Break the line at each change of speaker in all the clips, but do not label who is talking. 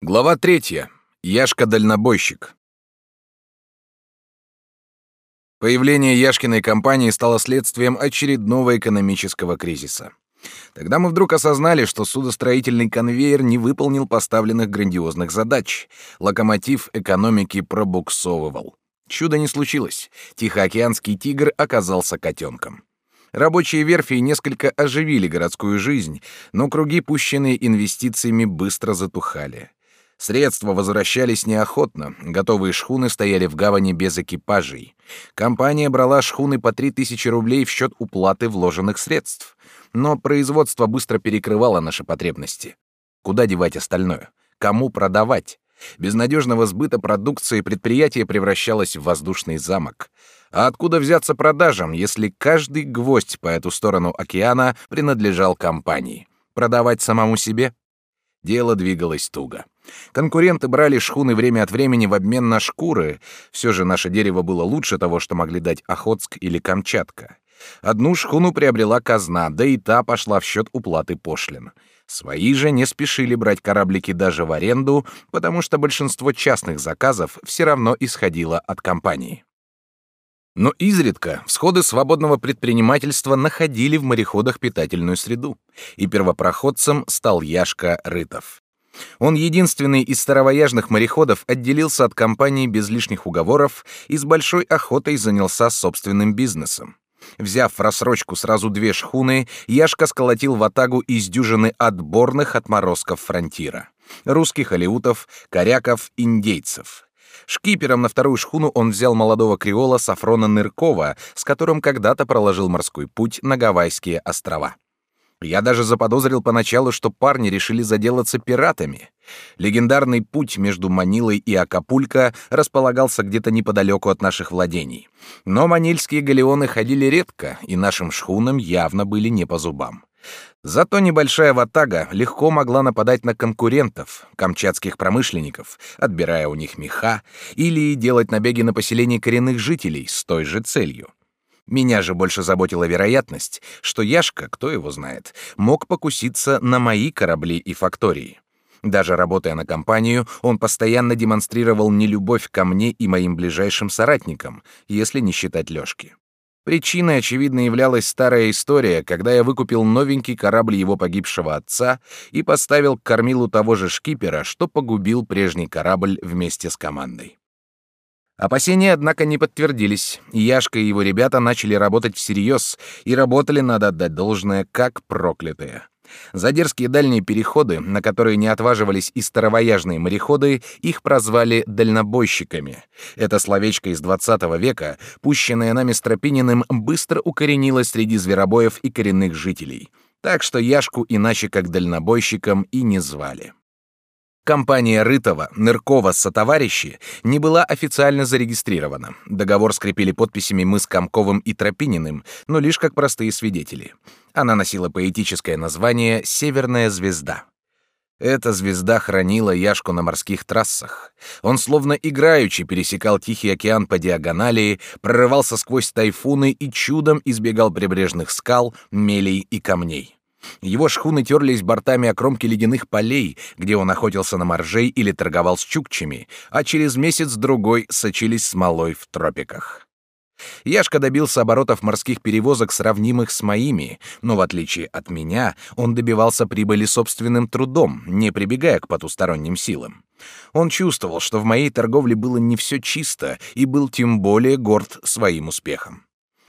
Глава третья. Яшка-дальнобойщик. Появление Яшкиной компании стало следствием очередного экономического кризиса. Тогда мы вдруг осознали, что судостроительный конвейер не выполнил поставленных грандиозных задач. Локомотив экономики пробуксовывал. Чудо не случилось. Тихоокеанский тигр оказался котенком. Рабочие верфи несколько оживили городскую жизнь, но круги, пущенные инвестициями, быстро затухали. Средства возвращались неохотно, готовые шхуны стояли в гавани без экипажей. Компания брала шхуны по 3000 рублей в счет уплаты вложенных средств. Но производство быстро перекрывало наши потребности. Куда девать остальное? Кому продавать? Без надежного сбыта продукции предприятие превращалось в воздушный замок. А откуда взяться продажам, если каждый гвоздь по эту сторону океана принадлежал компании? Продавать самому себе? Дело двигалось туго. Конкуренты брали шхуны время от времени в обмен на шкуры. Все же наше дерево было лучше того, что могли дать Охотск или Камчатка. Одну шхуну приобрела казна, да и та пошла в счет уплаты пошлин. Свои же не спешили брать кораблики даже в аренду, потому что большинство частных заказов все равно исходило от компании. Но изредка всходы свободного предпринимательства находили в мореходах питательную среду, и первопроходцем стал Яшка Рытов. Он единственный из старовояжных мореходов отделился от компании без лишних уговоров и с большой охотой занялся собственным бизнесом. Взяв в рассрочку сразу две шхуны, Яшка сколотил ватагу из дюжины отборных отморозков фронтира. Русских алиутов, коряков, индейцев. Шкипером на вторую шхуну он взял молодого креола Сафрона Ныркова, с которым когда-то проложил морской путь на Гавайские острова. Я даже заподозрил поначалу, что парни решили заделаться пиратами. Легендарный путь между Манилой и Акапулько располагался где-то неподалеку от наших владений. Но манильские галеоны ходили редко, и нашим шхунам явно были не по зубам. Зато небольшая ватага легко могла нападать на конкурентов, камчатских промышленников, отбирая у них меха, или делать набеги на поселения коренных жителей с той же целью. Меня же больше заботила вероятность, что Яшка, кто его знает, мог покуситься на мои корабли и фактории. Даже работая на компанию, он постоянно демонстрировал нелюбовь ко мне и моим ближайшим соратникам, если не считать Лёшки. Причиной, очевидно, являлась старая история, когда я выкупил новенький корабль его погибшего отца и поставил к кормилу того же шкипера, что погубил прежний корабль вместе с командой. Опасения, однако, не подтвердились. Яшка и его ребята начали работать всерьез, и работали, надо отдать должное, как проклятые. За дерзкие дальние переходы, на которые не отваживались и старовояжные мореходы, их прозвали «дальнобойщиками». Это словечко из XX века, пущенное нами Стропининым, быстро укоренилось среди зверобоев и коренных жителей. Так что Яшку иначе как дальнобойщиком и не звали. Компания Рытова, Ныркова сотоварищи не была официально зарегистрирована. Договор скрепили подписями мы с Комковым и Тропининым, но лишь как простые свидетели. Она носила поэтическое название «Северная звезда». Эта звезда хранила Яшку на морских трассах. Он словно играючи пересекал Тихий океан по диагонали, прорывался сквозь тайфуны и чудом избегал прибрежных скал, мелей и камней. Его шхуны терлись бортами о кромки ледяных полей, где он охотился на моржей или торговал с чукчами, а через месяц-другой сочились смолой в тропиках. Яшка добился оборотов морских перевозок, сравнимых с моими, но в отличие от меня, он добивался прибыли собственным трудом, не прибегая к потусторонним силам. Он чувствовал, что в моей торговле было не все чисто, и был тем более горд своим успехом.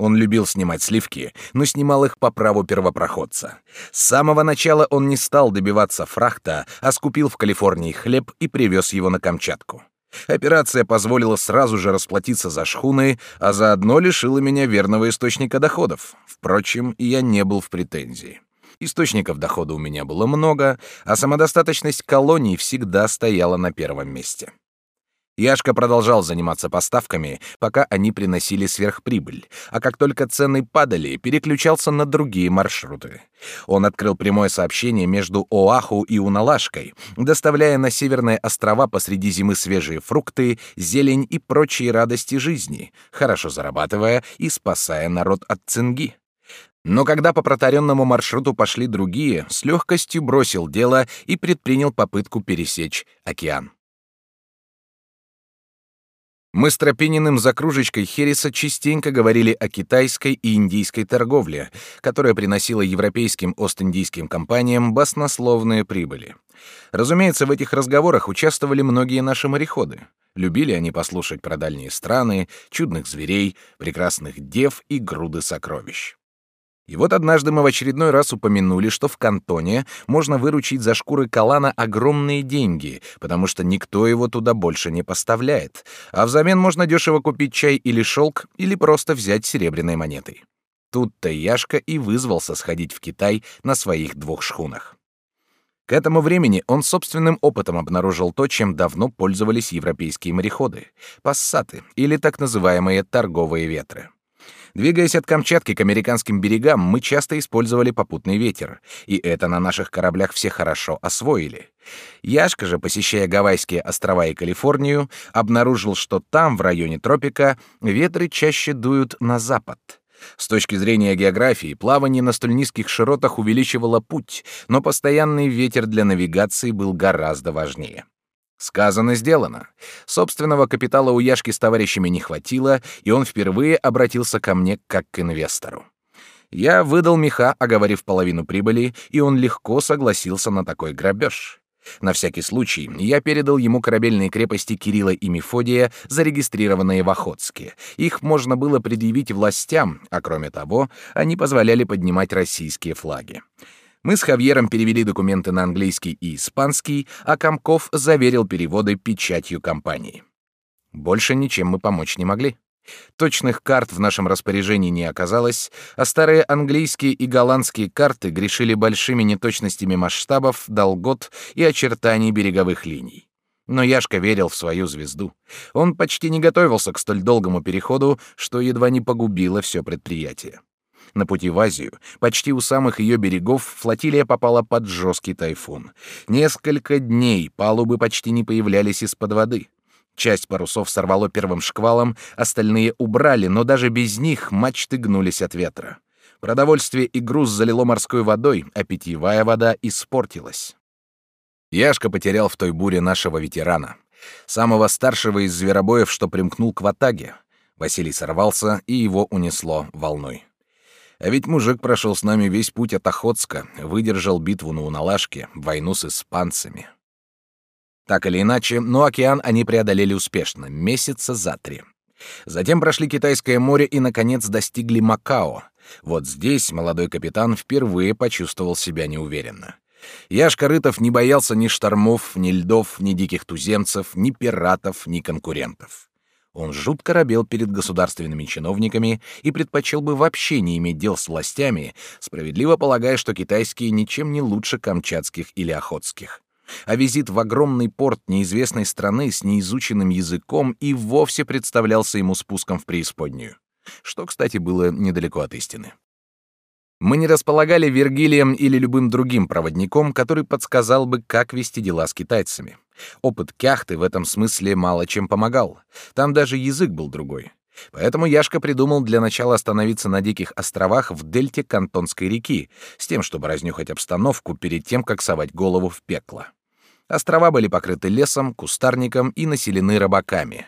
Он любил снимать сливки, но снимал их по праву первопроходца. С самого начала он не стал добиваться фрахта, а скупил в Калифорнии хлеб и привез его на Камчатку. Операция позволила сразу же расплатиться за шхуны, а заодно лишила меня верного источника доходов. Впрочем, я не был в претензии. Источников дохода у меня было много, а самодостаточность колоний всегда стояла на первом месте. Яшка продолжал заниматься поставками, пока они приносили сверхприбыль, а как только цены падали, переключался на другие маршруты. Он открыл прямое сообщение между Оаху и Уналашкой, доставляя на северные острова посреди зимы свежие фрукты, зелень и прочие радости жизни, хорошо зарабатывая и спасая народ от цинги. Но когда по протаренному маршруту пошли другие, с легкостью бросил дело и предпринял попытку пересечь океан. Мы с Тропининым за кружечкой Хереса частенько говорили о китайской и индийской торговле, которая приносила европейским Ост-Индийским компаниям баснословные прибыли. Разумеется, в этих разговорах участвовали многие наши мореходы. Любили они послушать про дальние страны, чудных зверей, прекрасных дев и груды сокровищ. И вот однажды мы в очередной раз упомянули, что в кантоне можно выручить за шкуры калана огромные деньги, потому что никто его туда больше не поставляет, а взамен можно дешево купить чай или шелк, или просто взять серебряной монетой. Тут-то Яшка и вызвался сходить в Китай на своих двух шхунах. К этому времени он собственным опытом обнаружил то, чем давно пользовались европейские мореходы — пассаты или так называемые торговые ветры. Двигаясь от Камчатки к американским берегам, мы часто использовали попутный ветер, и это на наших кораблях все хорошо освоили. Яшка же, посещая Гавайские острова и Калифорнию, обнаружил, что там, в районе тропика, ветры чаще дуют на запад. С точки зрения географии, плавание на столь низких широтах увеличивало путь, но постоянный ветер для навигации был гораздо важнее. Сказано, сделано. Собственного капитала у Яшки с товарищами не хватило, и он впервые обратился ко мне как к инвестору. Я выдал меха, оговорив половину прибыли, и он легко согласился на такой грабеж. На всякий случай я передал ему корабельные крепости Кирилла и Мефодия, зарегистрированные в Охотске. Их можно было предъявить властям, а кроме того, они позволяли поднимать российские флаги. Мы с Хавьером перевели документы на английский и испанский, а Комков заверил переводы печатью компании. Больше ничем мы помочь не могли. Точных карт в нашем распоряжении не оказалось, а старые английские и голландские карты грешили большими неточностями масштабов, долгот и очертаний береговых линий. Но Яшка верил в свою звезду. Он почти не готовился к столь долгому переходу, что едва не погубило все предприятие. На пути в Азию, почти у самых ее берегов, флотилия попала под жесткий тайфун. Несколько дней палубы почти не появлялись из-под воды. Часть парусов сорвало первым шквалом, остальные убрали, но даже без них мачты гнулись от ветра. Продовольствие и груз залило морской водой, а питьевая вода испортилась. Яшка потерял в той буре нашего ветерана, самого старшего из зверобоев, что примкнул к ватаге. Василий сорвался, и его унесло волной. А ведь мужик прошел с нами весь путь от Охотска, выдержал битву на Уналашке, войну с испанцами. Так или иначе, но океан они преодолели успешно, месяца за три. Затем прошли Китайское море и, наконец, достигли Макао. Вот здесь молодой капитан впервые почувствовал себя неуверенно. Яшка Рытов не боялся ни штормов, ни льдов, ни диких туземцев, ни пиратов, ни конкурентов. Он жутко робел перед государственными чиновниками и предпочел бы вообще не иметь дел с властями, справедливо полагая, что китайские ничем не лучше камчатских или охотских. А визит в огромный порт неизвестной страны с неизученным языком и вовсе представлялся ему спуском в преисподнюю. Что, кстати, было недалеко от истины. Мы не располагали Вергилием или любым другим проводником, который подсказал бы, как вести дела с китайцами. Опыт кяхты в этом смысле мало чем помогал. Там даже язык был другой. Поэтому Яшка придумал для начала остановиться на диких островах в дельте Кантонской реки, с тем, чтобы разнюхать обстановку перед тем, как совать голову в пекло. Острова были покрыты лесом, кустарником и населены рыбаками.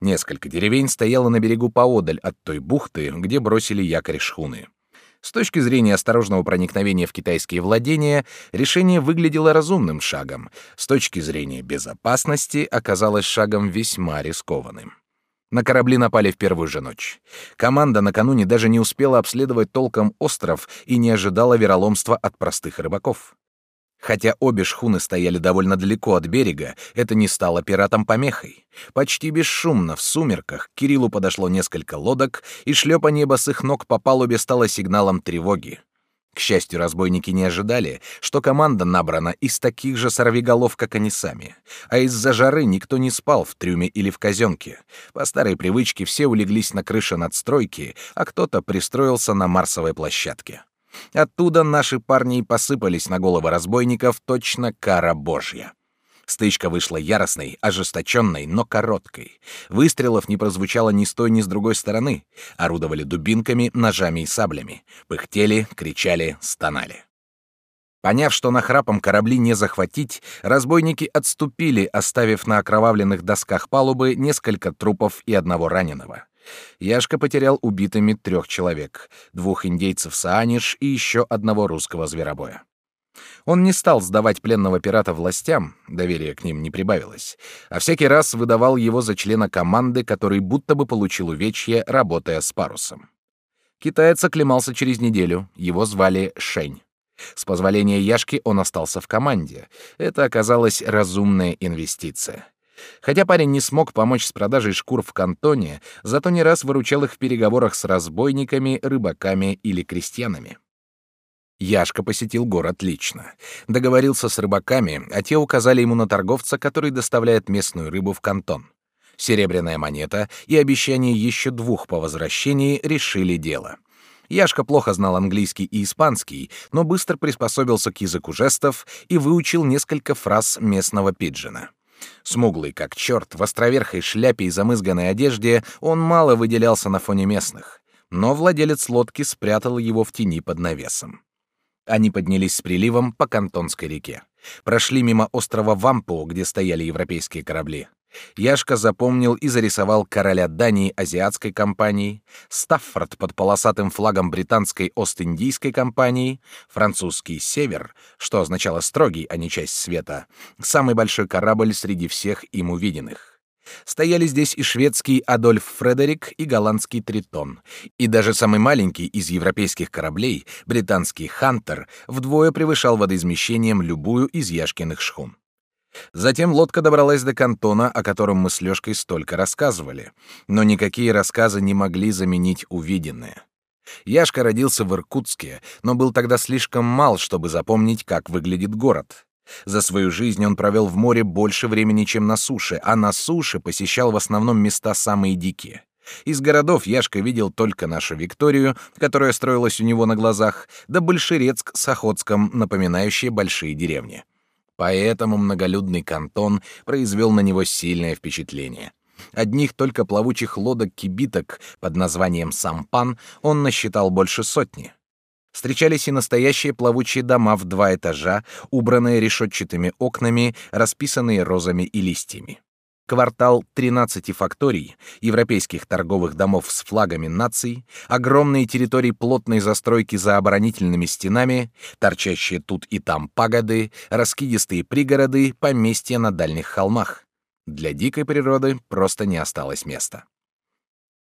Несколько деревень стояло на берегу поодаль от той бухты, где бросили якорь шхуны. С точки зрения осторожного проникновения в китайские владения, решение выглядело разумным шагом. С точки зрения безопасности оказалось шагом весьма рискованным. На корабли напали в первую же ночь. Команда накануне даже не успела обследовать толком остров и не ожидала вероломства от простых рыбаков. Хотя обе шхуны стояли довольно далеко от берега, это не стало пиратам помехой. Почти бесшумно в сумерках к Кириллу подошло несколько лодок, и шлепанье босых ног по палубе стало сигналом тревоги. К счастью, разбойники не ожидали, что команда набрана из таких же сорвиголов, как они сами. А из-за жары никто не спал в трюме или в казенке. По старой привычке все улеглись на крыше надстройки, а кто-то пристроился на марсовой площадке. Оттуда наши парни и посыпались на головы разбойников точно кара божья. Стычка вышла яростной, ожесточенной, но короткой. Выстрелов не прозвучало ни с той, ни с другой стороны. Орудовали дубинками, ножами и саблями. Пыхтели, кричали, стонали. Поняв, что на храпом корабли не захватить, разбойники отступили, оставив на окровавленных досках палубы несколько трупов и одного раненого. Яшка потерял убитыми трех человек, двух индейцев Сааниш и еще одного русского зверобоя. Он не стал сдавать пленного пирата властям, доверия к ним не прибавилось, а всякий раз выдавал его за члена команды, который будто бы получил увечье, работая с парусом. Китаец оклемался через неделю, его звали Шень. С позволения Яшки он остался в команде. Это оказалась разумная инвестиция. Хотя парень не смог помочь с продажей шкур в кантоне, зато не раз выручал их в переговорах с разбойниками, рыбаками или крестьянами. Яшка посетил город лично. Договорился с рыбаками, а те указали ему на торговца, который доставляет местную рыбу в кантон. Серебряная монета и обещание еще двух по возвращении решили дело. Яшка плохо знал английский и испанский, но быстро приспособился к языку жестов и выучил несколько фраз местного пиджина. Смуглый как черт, в островерхой шляпе и замызганной одежде, он мало выделялся на фоне местных, но владелец лодки спрятал его в тени под навесом. Они поднялись с приливом по Кантонской реке. Прошли мимо острова Вампу, где стояли европейские корабли. Яшка запомнил и зарисовал короля Дании азиатской компании, Стаффорд под полосатым флагом британской Ост-Индийской компании, французский Север, что означало строгий, а не часть света, самый большой корабль среди всех им увиденных. Стояли здесь и шведский Адольф Фредерик, и голландский Тритон, и даже самый маленький из европейских кораблей, британский Хантер, вдвое превышал водоизмещением любую из Яшкиных шхун. Затем лодка добралась до кантона, о котором мы с Лёшкой столько рассказывали. Но никакие рассказы не могли заменить увиденное. Яшка родился в Иркутске, но был тогда слишком мал, чтобы запомнить, как выглядит город. За свою жизнь он провел в море больше времени, чем на суше, а на суше посещал в основном места самые дикие. Из городов Яшка видел только нашу Викторию, которая строилась у него на глазах, да Большерецк с Охотском, напоминающие большие деревни. Поэтому многолюдный кантон произвел на него сильное впечатление. Одних только плавучих лодок-кибиток под названием «Сампан» он насчитал больше сотни. Встречались и настоящие плавучие дома в два этажа, убранные решетчатыми окнами, расписанные розами и листьями квартал 13 факторий, европейских торговых домов с флагами наций, огромные территории плотной застройки за оборонительными стенами, торчащие тут и там пагоды, раскидистые пригороды, поместья на дальних холмах. Для дикой природы просто не осталось места.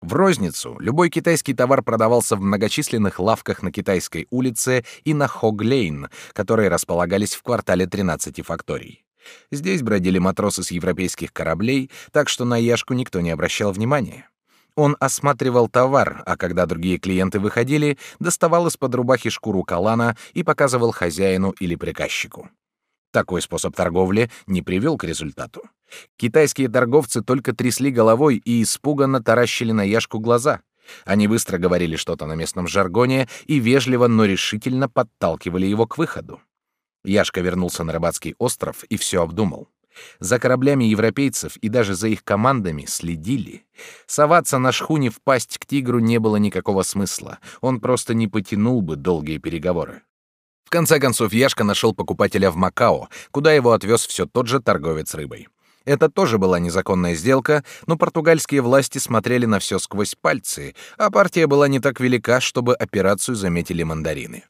В розницу любой китайский товар продавался в многочисленных лавках на Китайской улице и на Хоглейн, которые располагались в квартале 13 факторий. Здесь бродили матросы с европейских кораблей, так что на Яшку никто не обращал внимания. Он осматривал товар, а когда другие клиенты выходили, доставал из-под рубахи шкуру калана и показывал хозяину или приказчику. Такой способ торговли не привел к результату. Китайские торговцы только трясли головой и испуганно таращили на Яшку глаза. Они быстро говорили что-то на местном жаргоне и вежливо, но решительно подталкивали его к выходу. Яшка вернулся на рыбацкий остров и все обдумал. За кораблями европейцев и даже за их командами следили. Соваться на шхуне в пасть к тигру не было никакого смысла. Он просто не потянул бы долгие переговоры. В конце концов, Яшка нашел покупателя в Макао, куда его отвез все тот же торговец рыбой. Это тоже была незаконная сделка, но португальские власти смотрели на все сквозь пальцы, а партия была не так велика, чтобы операцию заметили мандарины.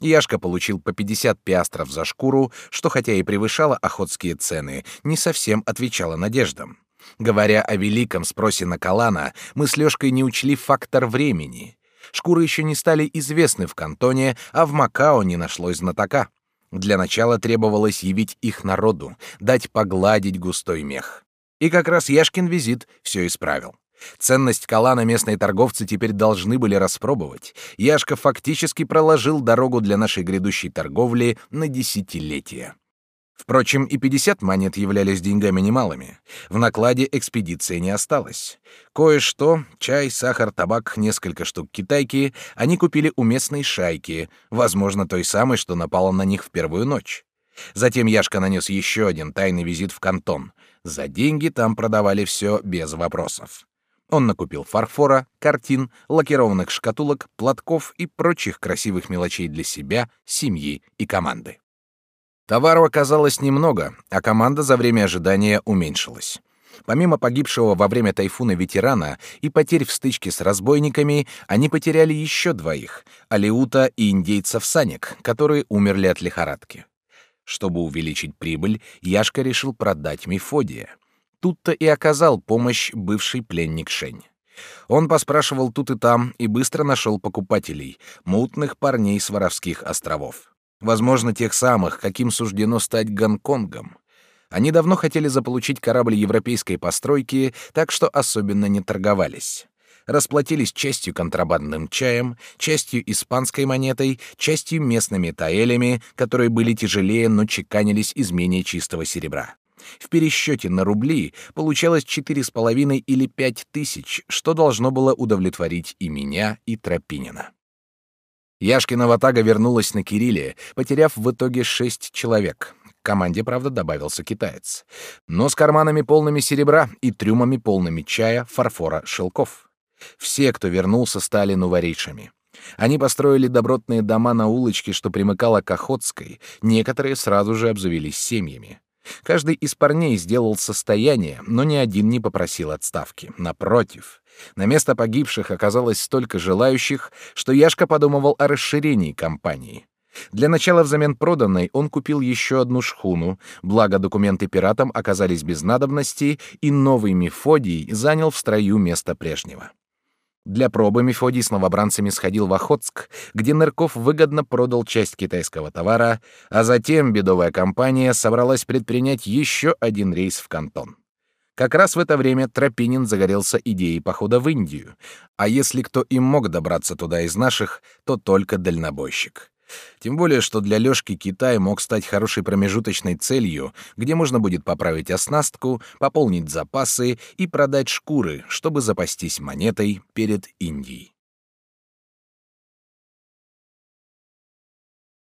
Яшка получил по 50 пиастров за шкуру, что хотя и превышало охотские цены, не совсем отвечало надеждам. Говоря о великом спросе на Калана, мы с Лёшкой не учли фактор времени. Шкуры еще не стали известны в кантоне, а в Макао не нашлось знатока. Для начала требовалось явить их народу, дать погладить густой мех. И как раз Яшкин визит все исправил. Ценность калана местные торговцы теперь должны были распробовать. Яшка фактически проложил дорогу для нашей грядущей торговли на десятилетия. Впрочем, и 50 монет являлись деньгами немалыми. В накладе экспедиции не осталось. Кое-что, чай, сахар, табак, несколько штук китайки, они купили у местной шайки, возможно, той самой, что напала на них в первую ночь. Затем Яшка нанес еще один тайный визит в кантон. За деньги там продавали все без вопросов. Он накупил фарфора, картин, лакированных шкатулок, платков и прочих красивых мелочей для себя, семьи и команды. Товару оказалось немного, а команда за время ожидания уменьшилась. Помимо погибшего во время тайфуна ветерана и потерь в стычке с разбойниками, они потеряли еще двоих — Алиута и индейцев Санек, которые умерли от лихорадки. Чтобы увеличить прибыль, Яшка решил продать Мефодия. Тут-то и оказал помощь бывший пленник Шень. Он поспрашивал тут и там и быстро нашел покупателей, мутных парней с Воровских островов. Возможно, тех самых, каким суждено стать Гонконгом. Они давно хотели заполучить корабль европейской постройки, так что особенно не торговались. Расплатились частью контрабандным чаем, частью испанской монетой, частью местными таэлями, которые были тяжелее, но чеканились из менее чистого серебра. В пересчете на рубли получалось четыре с половиной или пять тысяч, что должно было удовлетворить и меня, и Тропинина. Яшкина ватага вернулась на Кирилле, потеряв в итоге шесть человек. К команде, правда, добавился китаец. Но с карманами полными серебра и трюмами полными чая, фарфора, шелков. Все, кто вернулся, стали нуворейшами. Они построили добротные дома на улочке, что примыкало к Охотской, некоторые сразу же обзавелись семьями. Каждый из парней сделал состояние, но ни один не попросил отставки. Напротив, на место погибших оказалось столько желающих, что Яшка подумывал о расширении компании. Для начала взамен проданной он купил еще одну шхуну, благо документы пиратам оказались без надобности, и новый Мефодий занял в строю место прежнего. Для пробы Мефодий с новобранцами сходил в Охотск, где Нырков выгодно продал часть китайского товара, а затем бедовая компания собралась предпринять еще один рейс в Кантон. Как раз в это время Тропинин загорелся идеей похода в Индию, а если кто и мог добраться туда из наших, то только дальнобойщик. Тем более, что для Лёшки Китай мог стать хорошей промежуточной целью, где можно будет поправить оснастку, пополнить запасы и продать шкуры, чтобы запастись монетой перед Индией.